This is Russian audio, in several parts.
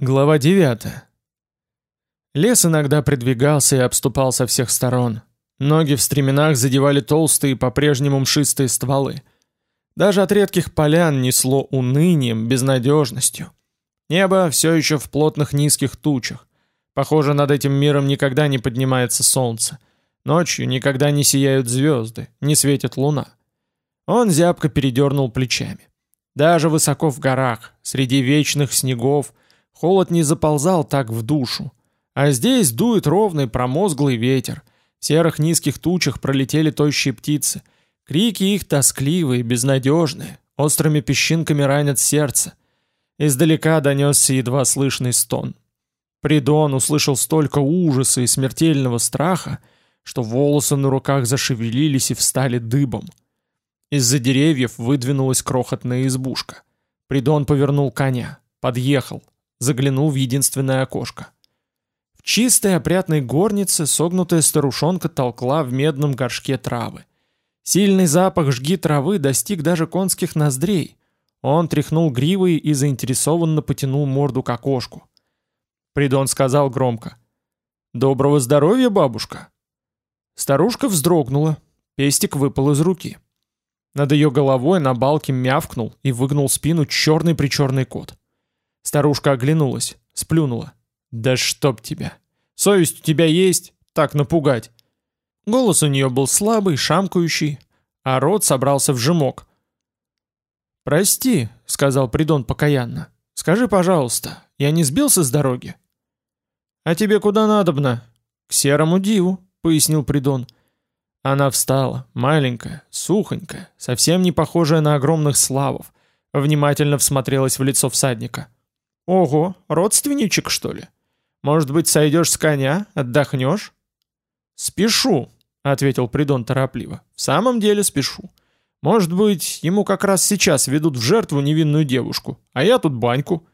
Глава 9. Лес иногда придвигался и обступал со всех сторон. Ноги в стременах задевали толстые, по-прежнему мшистые стволы. Даже от редких полян несло унынием, безнадежностью. Небо все еще в плотных низких тучах. Похоже, над этим миром никогда не поднимается солнце. Ночью никогда не сияют звезды, не светит луна. Он зябко передернул плечами. Даже высоко в горах, среди вечных снегов, Холод не заползал так в душу. А здесь дует ровный промозглый ветер. В серых низких тучах пролетели тощие птицы. Крики их тоскливые, безнадежные, острыми песчинками ранят сердце. Издалека донесся едва слышный стон. Придон услышал столько ужаса и смертельного страха, что волосы на руках зашевелились и встали дыбом. Из-за деревьев выдвинулась крохотная избушка. Придон повернул коня, подъехал, заглянул в единственное окошко. В чистой опрятной горнице согнутая старушонка толкла в медном горшке травы. Сильный запах жги травы достиг даже конских ноздрей. Он тряхнул гривой и заинтересованно потянул морду к окошку. Придон сказал громко. «Доброго здоровья, бабушка!» Старушка вздрогнула, пестик выпал из руки. Над ее головой на балке мявкнул и выгнул спину черный-причерный кот. Старушка оглянулась, сплюнула. «Да чтоб тебя! Совесть у тебя есть? Так напугать!» Голос у нее был слабый, шамкающий, а рот собрался в жемок. «Прости», — сказал Придон покаянно. «Скажи, пожалуйста, я не сбился с дороги?» «А тебе куда надобно?» «К серому диву», — пояснил Придон. Она встала, маленькая, сухонькая, совсем не похожая на огромных славов, внимательно всмотрелась в лицо всадника. «Ого, родственничек, что ли? Может быть, сойдешь с коня, отдохнешь?» «Спешу», — ответил Придон торопливо. «В самом деле спешу. Может быть, ему как раз сейчас ведут в жертву невинную девушку, а я тут баньку».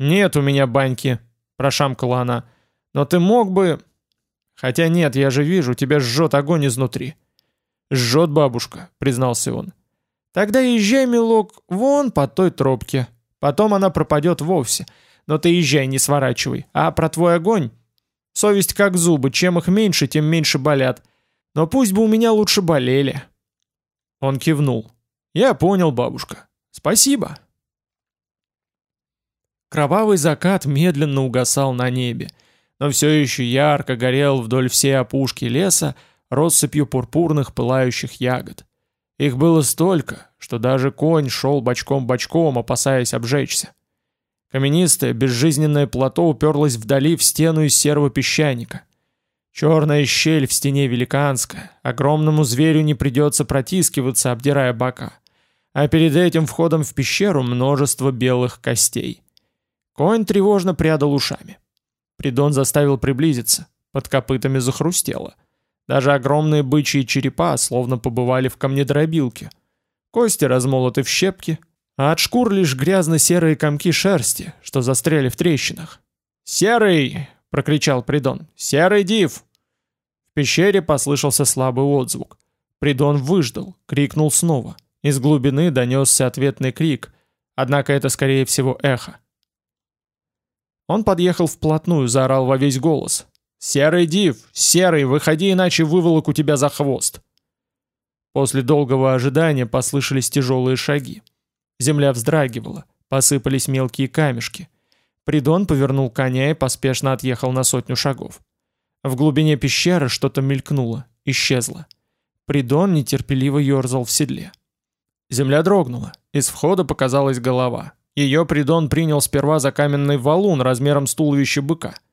«Нет у меня баньки», — прошамкала она. «Но ты мог бы...» «Хотя нет, я же вижу, тебя жжет огонь изнутри». «Жжет бабушка», — признался он. «Тогда езжай, милок, вон по той тропке. Потом она пропадет вовсе. Но ты езжай, не сворачивай. А про твой огонь? Совесть как зубы, чем их меньше, тем меньше болят. Но пусть бы у меня лучше болели. Он кивнул. Я понял, бабушка. Спасибо. Кровавый закат медленно угасал на небе, но все еще ярко горел вдоль всей опушки леса россыпью пурпурных пылающих ягод. Их было столько, что даже конь шел бочком-бочком, опасаясь обжечься. Каменистое, безжизненное плато уперлось вдали в стену из серого песчаника. Черная щель в стене великанская, огромному зверю не придется протискиваться, обдирая бока. А перед этим входом в пещеру множество белых костей. Конь тревожно прядал ушами. Придон заставил приблизиться, под копытами захрустело. Даже огромные бычьи черепа словно побывали в камнедробилке. Кости размолоты в щепки, а от шкур лишь грязно-серые комки шерсти, что застряли в трещинах. «Серый!» — прокричал Придон. «Серый див!» В пещере послышался слабый отзвук. Придон выждал, крикнул снова. Из глубины донесся ответный крик, однако это скорее всего эхо. Он подъехал вплотную, заорал во весь голос. «Серый див! Серый, выходи, иначе выволоку тебя за хвост!» После долгого ожидания послышались тяжелые шаги. Земля вздрагивала, посыпались мелкие камешки. Придон повернул коня и поспешно отъехал на сотню шагов. В глубине пещеры что-то мелькнуло, исчезло. Придон нетерпеливо ерзал в седле. Земля дрогнула, из входа показалась голова. Ее Придон принял сперва за каменный валун размером с туловище быка —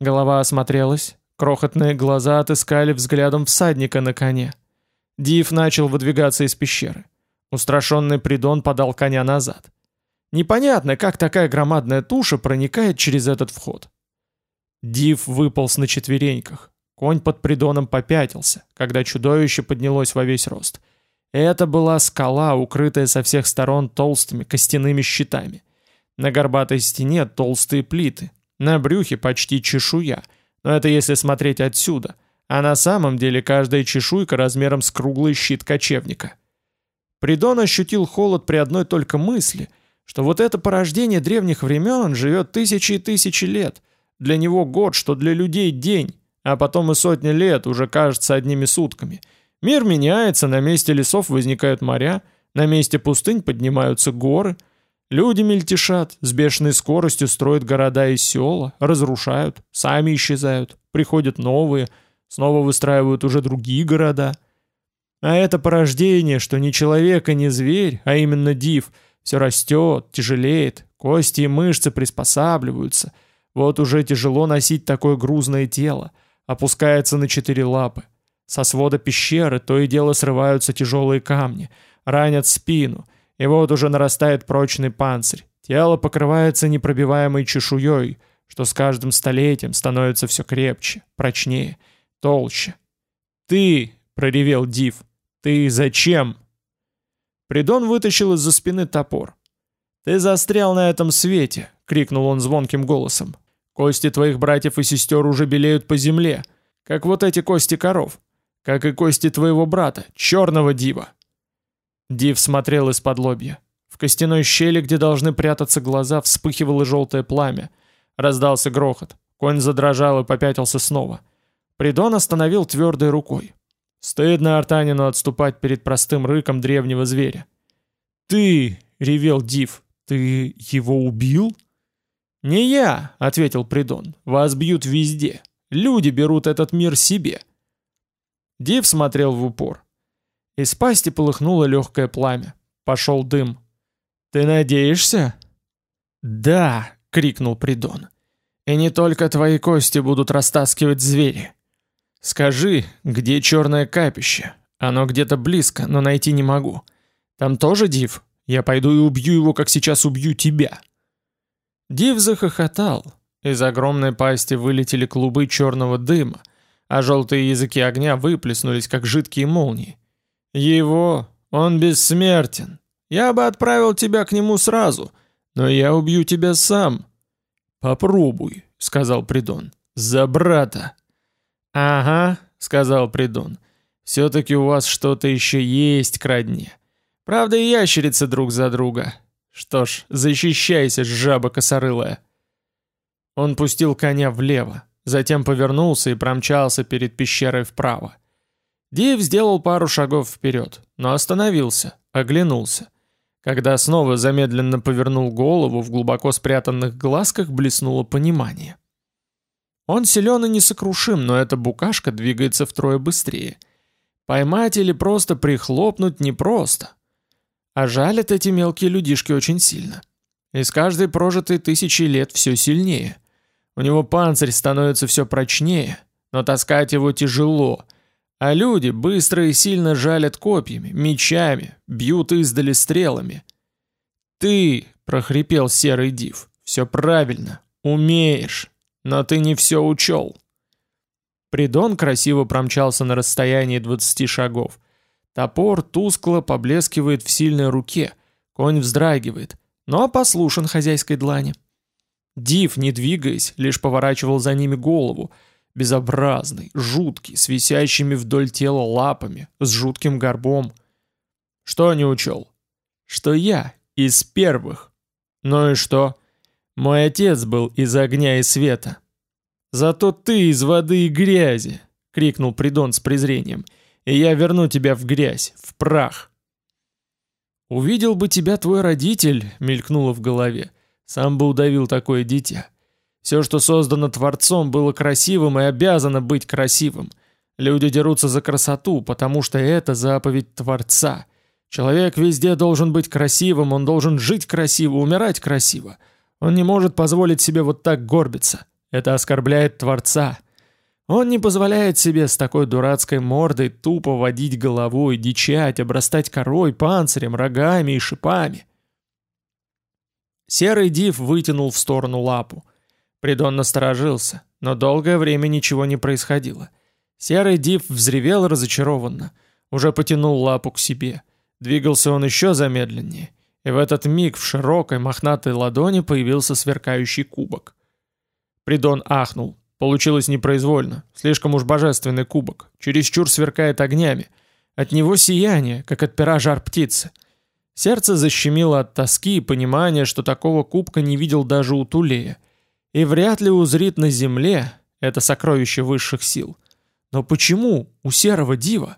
Голова осмотрелась, крохотные глаза отыскали взглядом всадника на коне. Див начал выдвигаться из пещеры. Устрашенный Придон подал коня назад. Непонятно, как такая громадная туша проникает через этот вход. Див выполз на четвереньках. Конь под Придоном попятился, когда чудовище поднялось во весь рост. Это была скала, укрытая со всех сторон толстыми костяными щитами. На горбатой стене толстые плиты, на брюхе почти чешуя, но это если смотреть отсюда, а на самом деле каждая чешуйка размером с круглый щит кочевника. Придон ощутил холод при одной только мысли, что вот это порождение древних времен живет тысячи и тысячи лет. Для него год, что для людей день, а потом и сотни лет уже кажется одними сутками. Мир меняется, на месте лесов возникают моря, на месте пустынь поднимаются горы. Люди мельтешат, с бешеной скоростью строят города и села, разрушают, сами исчезают, приходят новые, снова выстраивают уже другие города. А это порождение, что не человек и не зверь, а именно див – все растет, тяжелеет, кости и мышцы приспосабливаются. Вот уже тяжело носить такое грузное тело. Опускается на четыре лапы. Со свода пещеры то и дело срываются тяжелые камни, ранят спину, и вот уже нарастает прочный панцирь. Тело покрывается непробиваемой чешуей, что с каждым столетием становится все крепче, прочнее, толще. «Ты!» — проревел Див. «Ты зачем?» Придон вытащил из-за спины топор. «Ты застрял на этом свете!» — крикнул он звонким голосом. «Кости твоих братьев и сестер уже белеют по земле, как вот эти кости коров, как и кости твоего брата, черного дива!» Див смотрел из-под лобья. В костяной щели, где должны прятаться глаза, вспыхивало желтое пламя. Раздался грохот. Конь задрожал и попятился снова. Придон остановил твердой рукой. Стыдно Артанину отступать перед простым рыком древнего зверя. «Ты!» — ревел Див. «Ты его убил?» «Не я!» — ответил Придон. «Вас бьют везде. Люди берут этот мир себе». Див смотрел в упор. Из пасти полыхнуло легкое пламя. Пошел дым. «Ты надеешься?» «Да!» — крикнул Придон. «И не только твои кости будут растаскивать звери. «Скажи, где черное капище? Оно где-то близко, но найти не могу. Там тоже Див? Я пойду и убью его, как сейчас убью тебя». Див захохотал. Из огромной пасти вылетели клубы черного дыма, а желтые языки огня выплеснулись, как жидкие молнии. «Его? Он бессмертен. Я бы отправил тебя к нему сразу, но я убью тебя сам». «Попробуй», — сказал Придон. «За брата». «Ага», — сказал Придон. «Все-таки у вас что-то еще есть к родне. Правда, и ящерицы друг за друга. Что ж, защищайся, жаба косорылая». Он пустил коня влево, затем повернулся и промчался перед пещерой вправо. Див сделал пару шагов вперед, но остановился, оглянулся. Когда снова замедленно повернул голову, в глубоко спрятанных глазках блеснуло понимание. Он силен и несокрушим, но эта букашка двигается втрое быстрее. Поймать или просто прихлопнуть непросто. А жалят эти мелкие людишки очень сильно. И с каждой прожитой тысячи лет все сильнее. У него панцирь становится все прочнее, но таскать его тяжело. А люди быстро и сильно жалят копьями, мечами, бьют издали стрелами. «Ты!» — прохрипел серый див. «Все правильно. Умеешь!» Но ты не все учел. Придон красиво промчался на расстоянии 20 шагов. Топор тускло поблескивает в сильной руке. Конь вздрагивает, но послушен хозяйской длани. Див, не двигаясь, лишь поворачивал за ними голову, безобразный, жуткий, с висящими вдоль тела лапами, с жутким горбом. Что не учел? Что я из первых. Ну и что? Мой отец был из огня и света. Зато ты из воды и грязи, крикнул Придон с презрением. И я верну тебя в грязь, в прах. Увидел бы тебя твой родитель, мелькнуло в голове. Сам бы удавил такое дитя. Все, что создано Творцом, было красивым и обязано быть красивым. Люди дерутся за красоту, потому что это заповедь Творца. Человек везде должен быть красивым, он должен жить красиво, умирать красиво. Он не может позволить себе вот так горбиться. Это оскорбляет Творца. Он не позволяет себе с такой дурацкой мордой тупо водить головой, дичать, обрастать корой, панцирем, рогами и шипами. Серый див вытянул в сторону лапу. Придон насторожился, но долгое время ничего не происходило. Серый див взревел разочарованно, уже потянул лапу к себе. Двигался он еще замедленнее. И в этот миг в широкой мохнатой ладони появился сверкающий кубок. Придон ахнул. Получилось непроизвольно. Слишком уж божественный кубок. Чересчур сверкает огнями. От него сияние, как от пера жар птицы. Сердце защемило от тоски и понимания, что такого кубка не видел даже у Тулея. И вряд ли узрит на земле это сокровище высших сил. Но почему у серого дива?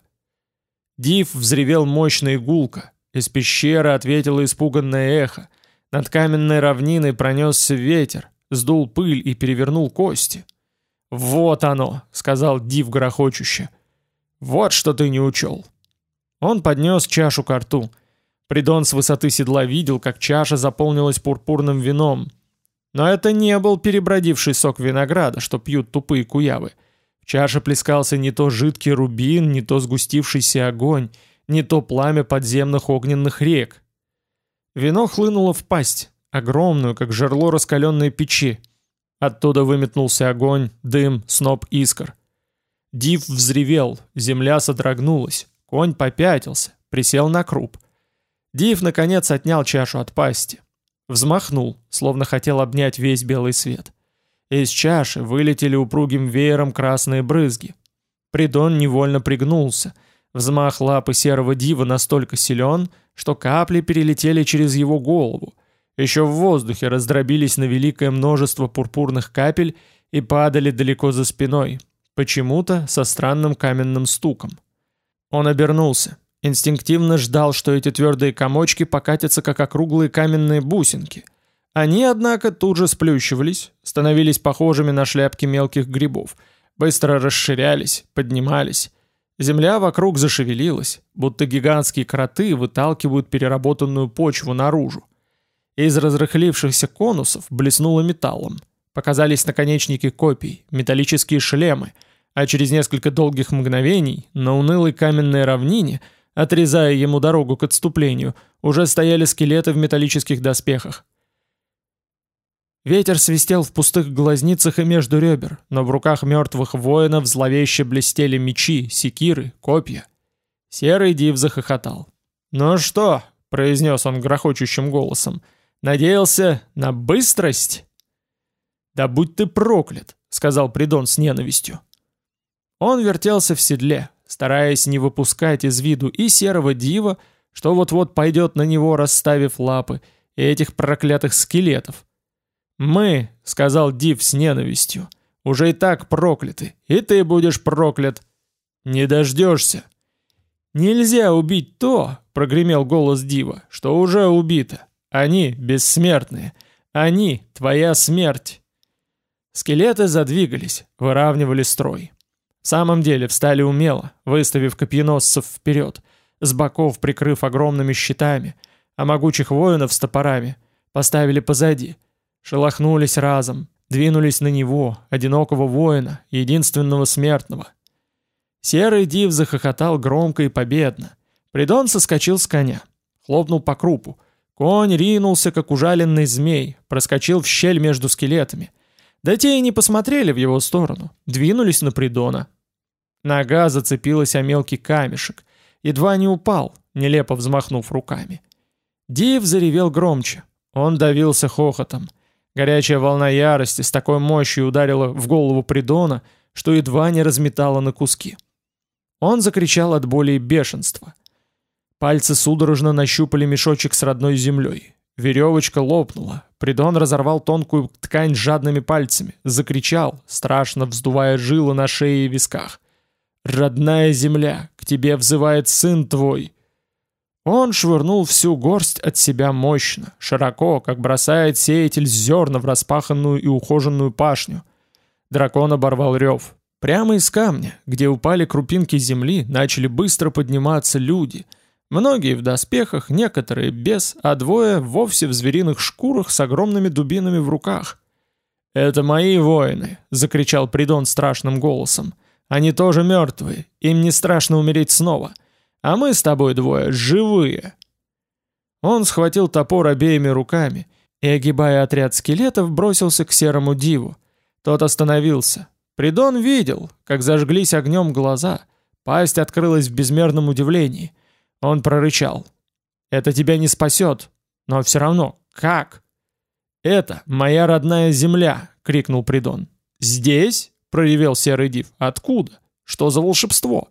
Див взревел мощно гулко. Из пещеры ответило испуганное эхо. Над каменной равниной пронесся ветер, сдул пыль и перевернул кости. «Вот оно!» — сказал Див грохочуще. «Вот что ты не учел!» Он поднес чашу к рту. Придон с высоты седла видел, как чаша заполнилась пурпурным вином. Но это не был перебродивший сок винограда, что пьют тупые куявы. В чаше плескался не то жидкий рубин, не то сгустившийся огонь, не то пламя подземных огненных рек. Вино хлынуло в пасть, огромную, как жерло раскаленной печи. Оттуда выметнулся огонь, дым, сноп искр. Див взревел, земля содрогнулась, конь попятился, присел на круп. Див, наконец, отнял чашу от пасти. Взмахнул, словно хотел обнять весь белый свет. Из чаши вылетели упругим веером красные брызги. Придон невольно пригнулся. Взмах лапы серого дива настолько силен, что капли перелетели через его голову, еще в воздухе раздробились на великое множество пурпурных капель и падали далеко за спиной, почему-то со странным каменным стуком. Он обернулся, инстинктивно ждал, что эти твердые комочки покатятся как округлые каменные бусинки. Они, однако, тут же сплющивались, становились похожими на шляпки мелких грибов, быстро расширялись, поднимались. Земля вокруг зашевелилась, будто гигантские кроты выталкивают переработанную почву наружу. Из разрыхлившихся конусов блеснуло металлом. Показались наконечники копий, металлические шлемы, а через несколько долгих мгновений на унылой каменной равнине, отрезая ему дорогу к отступлению, уже стояли скелеты в металлических доспехах. Ветер свистел в пустых глазницах и между ребер, но в руках мертвых воинов зловеще блестели мечи, секиры, копья. Серый див захохотал. «Ну что?» — произнес он грохочущим голосом — Надеялся на быстрость?» «Да будь ты проклят», — сказал Придон с ненавистью. Он вертелся в седле, стараясь не выпускать из виду и серого дива, что вот-вот пойдет на него, расставив лапы, и этих проклятых скелетов. «Мы», — сказал Див с ненавистью, — «уже и так прокляты, и ты будешь проклят». «Не дождешься». «Нельзя убить то», — прогремел голос Дива, — «что уже убито. Они бессмертные. Они — твоя смерть. Скелеты задвигались, выравнивали строй. В самом деле встали умело, выставив копьеносцев вперед, с боков прикрыв огромными щитами, а могучих воинов с топорами поставили позади. Шелохнулись разом, двинулись на него, одинокого воина, единственного смертного. Серый див захохотал громко и победно. Придон соскочил с коня, хлопнул по крупу, Конь ринулся, как ужаленный змей, проскочил в щель между скелетами. Да те и не посмотрели в его сторону, двинулись на Придона. Нога зацепилась о мелкий камешек, едва не упал, нелепо взмахнув руками. Див заревел громче, он давился хохотом. Горячая волна ярости с такой мощью ударила в голову Придона, что едва не разметала на куски. Он закричал от боли и бешенства. Пальцы судорожно нащупали мешочек с родной землей. Веревочка лопнула. Придон разорвал тонкую ткань жадными пальцами. Закричал, страшно вздувая жилы на шее и висках. «Родная земля, к тебе взывает сын твой!» Он швырнул всю горсть от себя мощно, широко, как бросает сеятель зерна в распаханную и ухоженную пашню. Дракон оборвал рев. Прямо из камня, где упали крупинки земли, начали быстро подниматься люди — Многие в доспехах, некоторые без, а двое вовсе в звериных шкурах с огромными дубинами в руках. «Это мои воины!» — закричал Придон страшным голосом. «Они тоже мертвые, им не страшно умереть снова. А мы с тобой двое живые!» Он схватил топор обеими руками и, огибая отряд скелетов, бросился к серому диву. Тот остановился. Придон видел, как зажглись огнем глаза. Пасть открылась в безмерном удивлении. Он прорычал. «Это тебя не спасет. Но все равно, как?» «Это моя родная земля!» — крикнул Придон. «Здесь?» — проревел серый див. «Откуда? Что за волшебство?»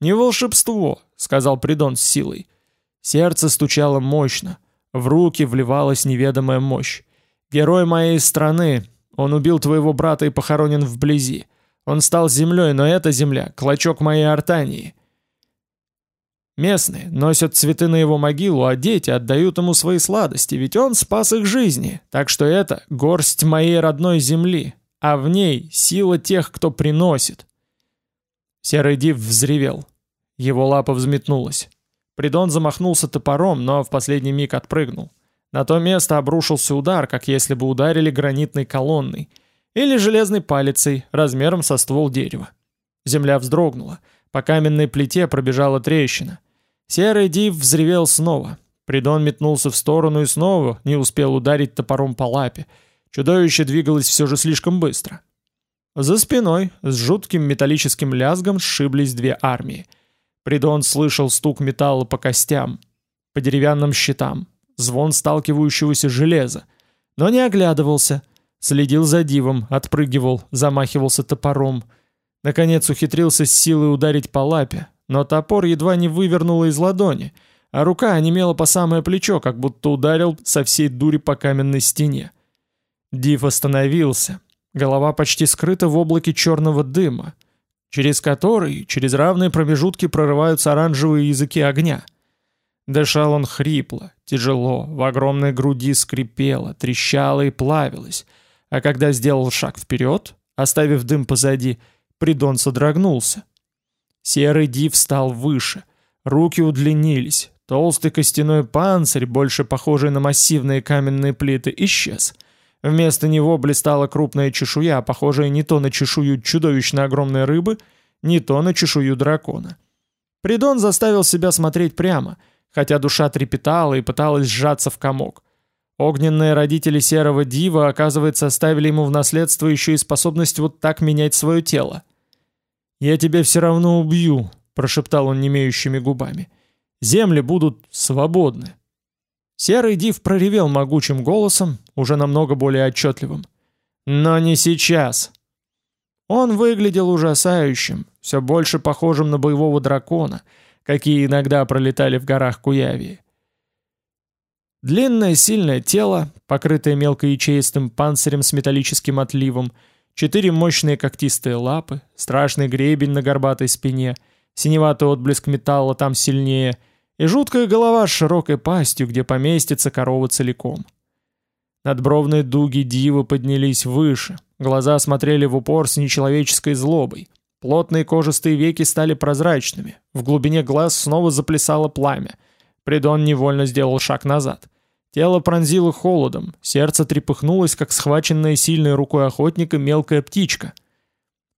«Не волшебство», — сказал Придон с силой. Сердце стучало мощно, в руки вливалась неведомая мощь. «Герой моей страны! Он убил твоего брата и похоронен вблизи. Он стал землей, но эта земля — клочок моей артании. Местные носят цветы на его могилу, а дети отдают ему свои сладости, ведь он спас их жизни. Так что это горсть моей родной земли, а в ней сила тех, кто приносит. Серый див взревел. Его лапа взметнулась. Придон замахнулся топором, но в последний миг отпрыгнул. На то место обрушился удар, как если бы ударили гранитной колонной или железной палицей размером со ствол дерева. Земля вздрогнула. По каменной плите пробежала трещина. Серый див взревел снова. Придон метнулся в сторону и снова не успел ударить топором по лапе. Чудовище двигалось все же слишком быстро. За спиной с жутким металлическим лязгом сшиблись две армии. Придон слышал стук металла по костям, по деревянным щитам, звон сталкивающегося железа, но не оглядывался, следил за дивом, отпрыгивал, замахивался топором. Наконец ухитрился с силой ударить по лапе, но топор едва не вывернуло из ладони, а рука онемела по самое плечо, как будто ударил со всей дури по каменной стене. Див остановился. Голова почти скрыта в облаке черного дыма, через который через равные промежутки прорываются оранжевые языки огня. Дышал он хрипло, тяжело, в огромной груди скрипело, трещало и плавилось, а когда сделал шаг вперед, оставив дым позади, Придон содрогнулся. Серый див стал выше, руки удлинились, толстый костяной панцирь, больше похожий на массивные каменные плиты, исчез. Вместо него блистала крупная чешуя, похожая не то на чешую чудовищно огромной рыбы, не то на чешую дракона. Придон заставил себя смотреть прямо, хотя душа трепетала и пыталась сжаться в комок. Огненные родители серого дива, оказывается, оставили ему в наследство еще и способность вот так менять свое тело. «Я тебя все равно убью», — прошептал он немеющими губами. «Земли будут свободны». Серый див проревел могучим голосом, уже намного более отчетливым. «Но не сейчас!» Он выглядел ужасающим, все больше похожим на боевого дракона, какие иногда пролетали в горах Куявии. Длинное сильное тело, покрытое мелкоячеистым панцирем с металлическим отливом — Четыре мощные когтистые лапы, страшный гребень на горбатой спине, синеватый отблеск металла там сильнее и жуткая голова с широкой пастью, где поместится корова целиком. Надбровные дуги дивы поднялись выше, глаза смотрели в упор с нечеловеческой злобой. Плотные кожистые веки стали прозрачными, в глубине глаз снова заплясало пламя. Придон невольно сделал шаг назад — Тело пронзило холодом, сердце трепыхнулось, как схваченная сильной рукой охотника мелкая птичка.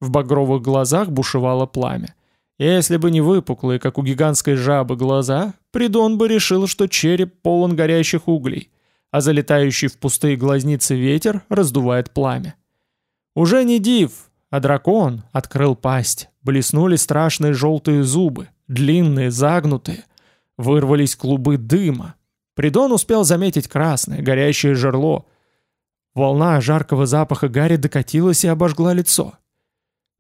В багровых глазах бушевало пламя. Если бы не выпуклые, как у гигантской жабы, глаза, Придон бы решил, что череп полон горящих углей, а залетающий в пустые глазницы ветер раздувает пламя. Уже не див, а дракон открыл пасть, блеснули страшные желтые зубы, длинные, загнутые, вырвались клубы дыма, Придон успел заметить красное, горящее жерло. Волна жаркого запаха гари докатилась и обожгла лицо.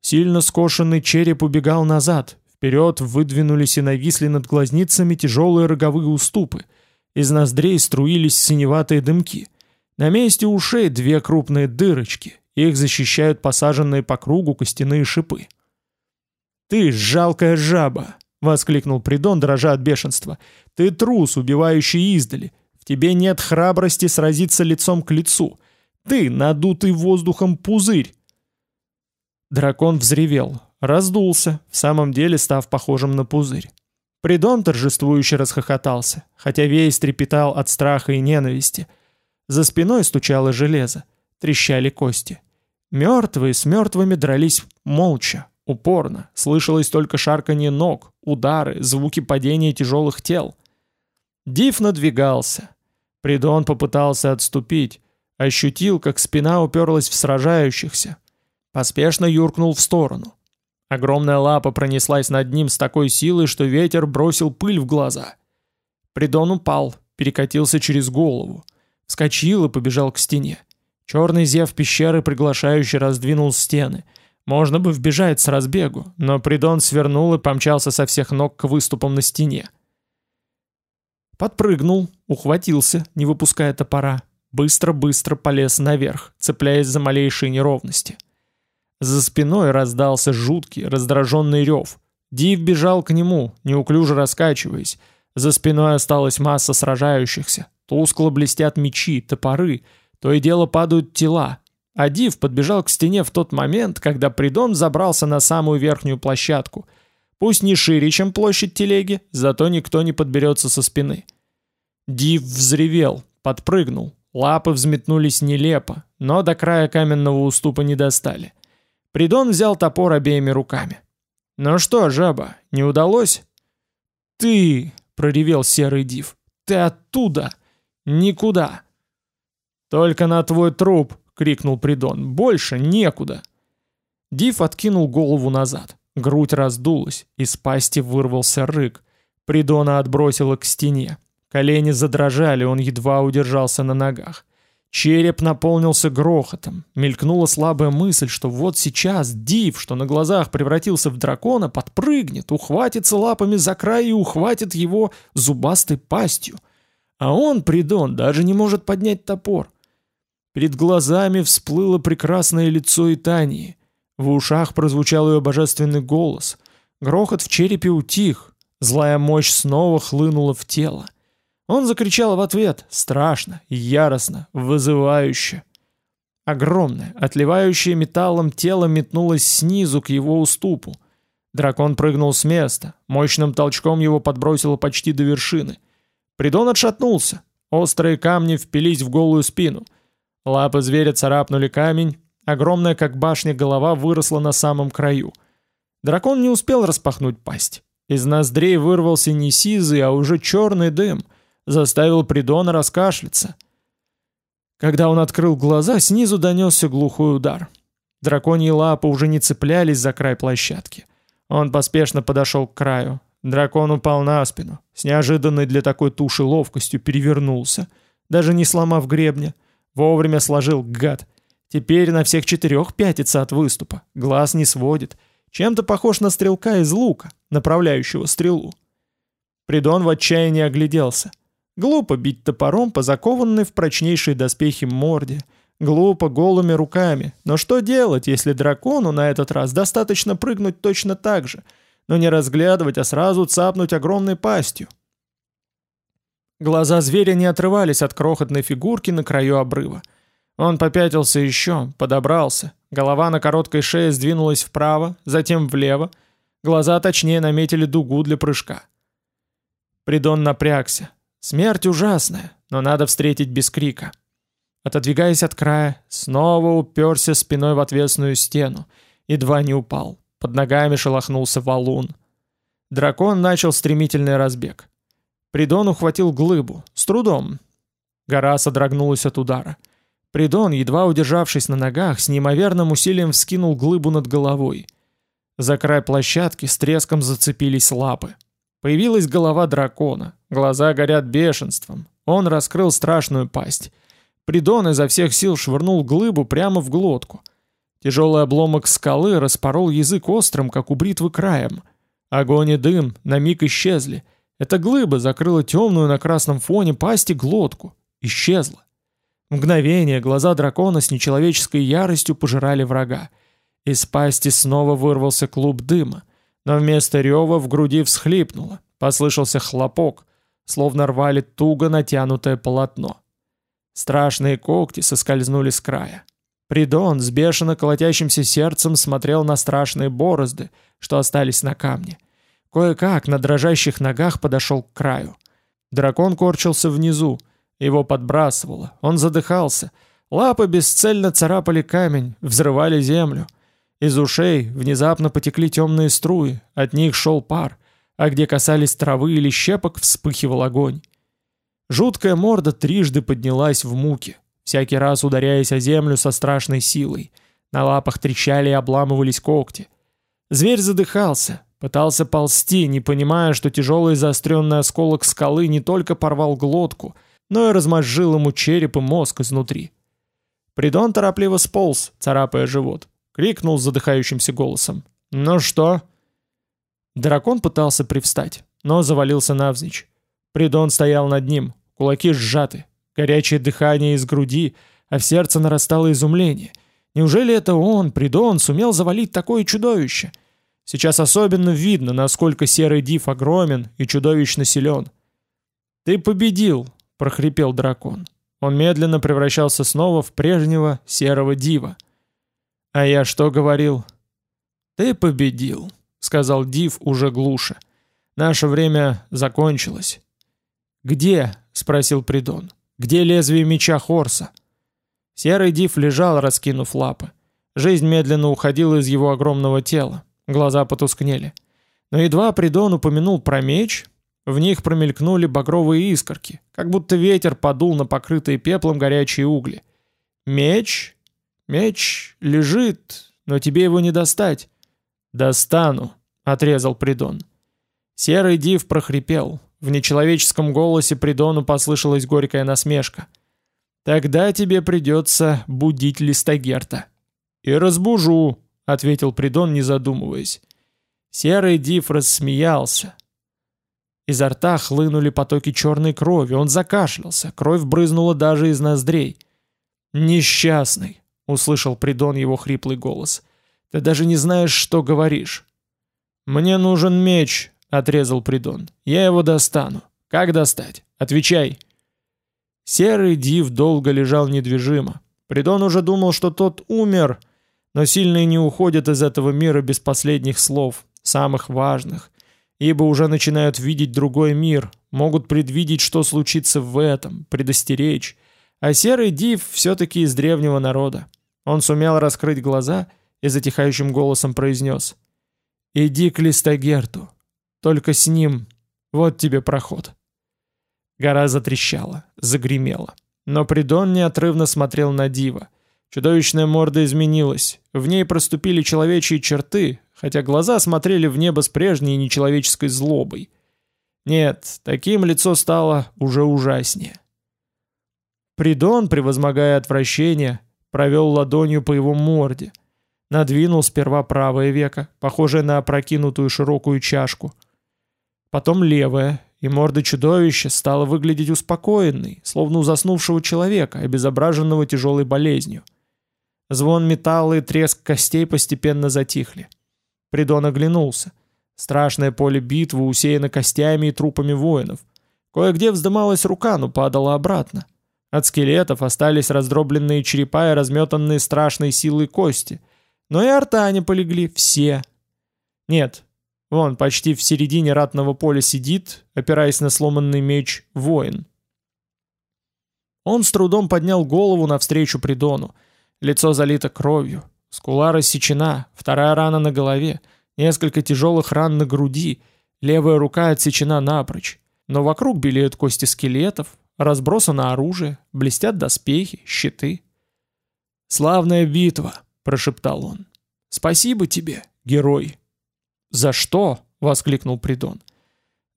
Сильно скошенный череп убегал назад, вперед выдвинулись и нависли над глазницами тяжелые роговые уступы. Из ноздрей струились синеватые дымки. На месте ушей две крупные дырочки, их защищают посаженные по кругу костяные шипы. «Ты жалкая жаба!» — воскликнул Придон, дрожа от бешенства. «Ты трус, убивающий издали. В тебе нет храбрости сразиться лицом к лицу. Ты надутый воздухом пузырь!» Дракон взревел, раздулся, в самом деле став похожим на пузырь. Придон торжествующе расхохотался, хотя весь трепетал от страха и ненависти. За спиной стучало железо, трещали кости. Мертвые с мертвыми дрались молча, Упорно, слышалось только шарканье ног, удары, звуки падения тяжелых тел. Див надвигался. Придон попытался отступить, ощутил, как спина уперлась в сражающихся. Поспешно юркнул в сторону. Огромная лапа пронеслась над ним с такой силой, что ветер бросил пыль в глаза. Придон упал, перекатился через голову. Вскочил и побежал к стене. Черный зев пещеры приглашающий раздвинул стены — можно бы вбежать с разбегу, но Придон свернул и помчался со всех ног к выступам на стене. Подпрыгнул, ухватился, не выпуская топора. Быстро-быстро полез наверх, цепляясь за малейшие неровности. За спиной раздался жуткий, раздраженный рев. Див бежал к нему, неуклюже раскачиваясь. За спиной осталась масса сражающихся. Тускло блестят мечи, топоры. То и дело падают тела. А Див подбежал к стене в тот момент, когда Придон забрался на самую верхнюю площадку. Пусть не шире, чем площадь телеги, зато никто не подберется со спины. Див взревел, подпрыгнул. Лапы взметнулись нелепо, но до края каменного уступа не достали. Придон взял топор обеими руками. «Ну что, жаба, не удалось?» «Ты!» — проревел серый див. «Ты оттуда! Никуда!» «Только на твой труп!» — крикнул Придон. «Больше некуда!» Див откинул голову назад. Грудь раздулась, из пасти вырвался рык. Придона отбросило к стене. Колени задрожали, он едва удержался на ногах. Череп наполнился грохотом. Мелькнула слабая мысль, что вот сейчас Див, что на глазах превратился в дракона, подпрыгнет, ухватится лапами за край и ухватит его зубастой пастью. А он, Придон, даже не может поднять топор. Перед глазами всплыло прекрасное лицо Итании. В ушах прозвучал ее божественный голос. Грохот в черепе утих. Злая мощь снова хлынула в тело. Он закричал в ответ, страшно, яростно, вызывающе. Огромное, отливающее металлом тело метнулось снизу к его уступу. Дракон прыгнул с места, мощным толчком его подбросило почти до вершины. Придон отшатнулся, острые камни впились в голую спину. Лапы зверя царапнули камень, огромная как башня голова выросла на самом краю. Дракон не успел распахнуть пасть. Из ноздрей вырвался не сизый, а уже черный дым — заставил Придона раскашляться. Когда он открыл глаза, снизу донесся глухой удар. Драконьи лапы уже не цеплялись за край площадки. Он поспешно подошел к краю. Дракон упал на спину, с неожиданной для такой туши ловкостью перевернулся, даже не сломав гребня. Вовремя сложил гад. Теперь на всех четырех пятится от выступа, глаз не сводит. Чем-то похож на стрелка из лука, направляющего стрелу. Придон в отчаянии огляделся. Глупо бить топором по закованной в прочнейшие доспехи морде. Глупо голыми руками. Но что делать, если дракону на этот раз достаточно прыгнуть точно так же, но не разглядывать, а сразу цапнуть огромной пастью? Глаза зверя не отрывались от крохотной фигурки на краю обрыва. Он попятился еще, подобрался. Голова на короткой шее сдвинулась вправо, затем влево. Глаза точнее наметили дугу для прыжка. Придон напрягся, Смерть ужасная, но надо встретить без крика. Отодвигаясь от края, снова уперся спиной в отвесную стену. Едва не упал. Под ногами шелохнулся валун. Дракон начал стремительный разбег. Придон ухватил глыбу. С трудом. Гора содрогнулась от удара. Придон, едва удержавшись на ногах, с неимоверным усилием вскинул глыбу над головой. За край площадки с треском зацепились лапы. Появилась голова дракона, глаза горят бешенством. Он раскрыл страшную пасть. Придон изо всех сил швырнул глыбу прямо в глотку. Тяжелый обломок скалы распорол язык острым, как у бритвы краем. Огонь и дым на миг исчезли. Эта глыба закрыла темную на красном фоне пасти глотку. Исчезла. Мгновение глаза дракона с нечеловеческой яростью пожирали врага. Из пасти снова вырвался клуб дыма но вместо рева в груди всхлипнуло, послышался хлопок, словно рвали туго натянутое полотно. Страшные когти соскользнули с края. Придон с бешено колотящимся сердцем смотрел на страшные борозды, что остались на камне. Кое-как на дрожащих ногах подошел к краю. Дракон корчился внизу, его подбрасывало, он задыхался. Лапы бесцельно царапали камень, взрывали землю — из ушей внезапно потекли темные струи, от них шел пар, а где касались травы или щепок, вспыхивал огонь. Жуткая морда трижды поднялась в муке, всякий раз ударяясь о землю со страшной силой. На лапах трещали и обламывались когти. Зверь задыхался, пытался ползти, не понимая, что тяжелый заостренный осколок скалы не только порвал глотку, но и размозжил ему череп и мозг изнутри. Придон торопливо сполз, царапая живот. Крикнул задыхающимся голосом. «Ну что?» Дракон пытался привстать, но завалился навзничь. Придон стоял над ним, кулаки сжаты, горячее дыхание из груди, а в сердце нарастало изумление. Неужели это он, Придон, сумел завалить такое чудовище? Сейчас особенно видно, насколько серый див огромен и чудовищно силен. «Ты победил!» — прохрипел дракон. Он медленно превращался снова в прежнего серого дива. «А я что говорил?» «Ты победил», — сказал див уже глуше. «Наше время закончилось». «Где?» — спросил Придон. «Где лезвие меча Хорса?» Серый див лежал, раскинув лапы. Жизнь медленно уходила из его огромного тела. Глаза потускнели. Но едва Придон упомянул про меч, в них промелькнули багровые искорки, как будто ветер подул на покрытые пеплом горячие угли. «Меч? Меч лежит, но тебе его не достать». «Достану», — отрезал Придон. Серый див прохрипел. В нечеловеческом голосе Придону послышалась горькая насмешка. «Тогда тебе придется будить Листогерта». «И разбужу», — ответил Придон, не задумываясь. Серый див рассмеялся. Изо рта хлынули потоки черной крови, он закашлялся, кровь брызнула даже из ноздрей. «Несчастный!» — услышал Придон его хриплый голос. «Ты даже не знаешь, что говоришь». «Мне нужен меч», — отрезал Придон. «Я его достану». «Как достать? Отвечай». Серый див долго лежал недвижимо. Придон уже думал, что тот умер, но сильные не уходят из этого мира без последних слов, самых важных, ибо уже начинают видеть другой мир, могут предвидеть, что случится в этом, предостеречь. А серый див все-таки из древнего народа. Он сумел раскрыть глаза и затихающим голосом произнес «Иди к Листагерту, только с ним, вот тебе проход». Гора затрещала, загремела. Но Придон неотрывно смотрел на Дива. Чудовищная морда изменилась, в ней проступили человечьи черты, хотя глаза смотрели в небо с прежней нечеловеческой злобой. Нет, таким лицо стало уже ужаснее. Придон, превозмогая отвращение, провел ладонью по его морде. Надвинул сперва правое веко, похожее на опрокинутую широкую чашку. Потом левое, и морда чудовища стала выглядеть успокоенной, словно у заснувшего человека, обезображенного тяжелой болезнью. Звон металла и треск костей постепенно затихли. Придон оглянулся. Страшное поле битвы усеяно костями и трупами воинов. Кое-где вздымалась рука, но падала обратно. От скелетов остались раздробленные черепа и разметанные страшной силой кости. Но и артане полегли все. Нет, вон почти в середине ратного поля сидит, опираясь на сломанный меч, воин. Он с трудом поднял голову навстречу Придону. Лицо залито кровью, Скула рассечена, вторая рана на голове, несколько тяжелых ран на груди, левая рука отсечена напрочь. Но вокруг белеют кости скелетов, разбросано оружие, блестят доспехи, щиты. «Славная битва!» — прошептал он. «Спасибо тебе, герой!» «За что?» — воскликнул Придон.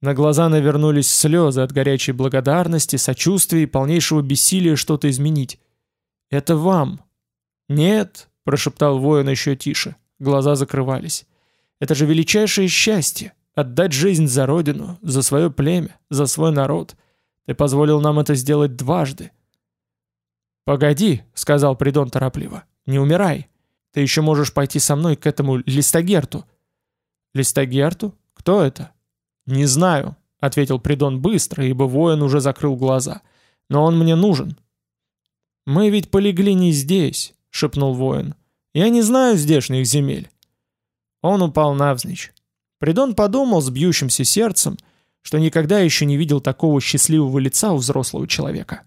На глаза навернулись слезы от горячей благодарности, сочувствия и полнейшего бессилия что-то изменить. «Это вам!» «Нет!» — прошептал воин еще тише. Глаза закрывались. «Это же величайшее счастье! Отдать жизнь за родину, за свое племя, за свой народ. Ты позволил нам это сделать дважды». «Погоди», — сказал Придон торопливо, — «не умирай. Ты еще можешь пойти со мной к этому Листагерту». «Листагерту? Кто это?» «Не знаю», — ответил Придон быстро, ибо воин уже закрыл глаза. «Но он мне нужен». «Мы ведь полегли не здесь шепнул воин. «Я не знаю здешних земель». Он упал навзничь. Придон подумал с бьющимся сердцем, что никогда еще не видел такого счастливого лица у взрослого человека.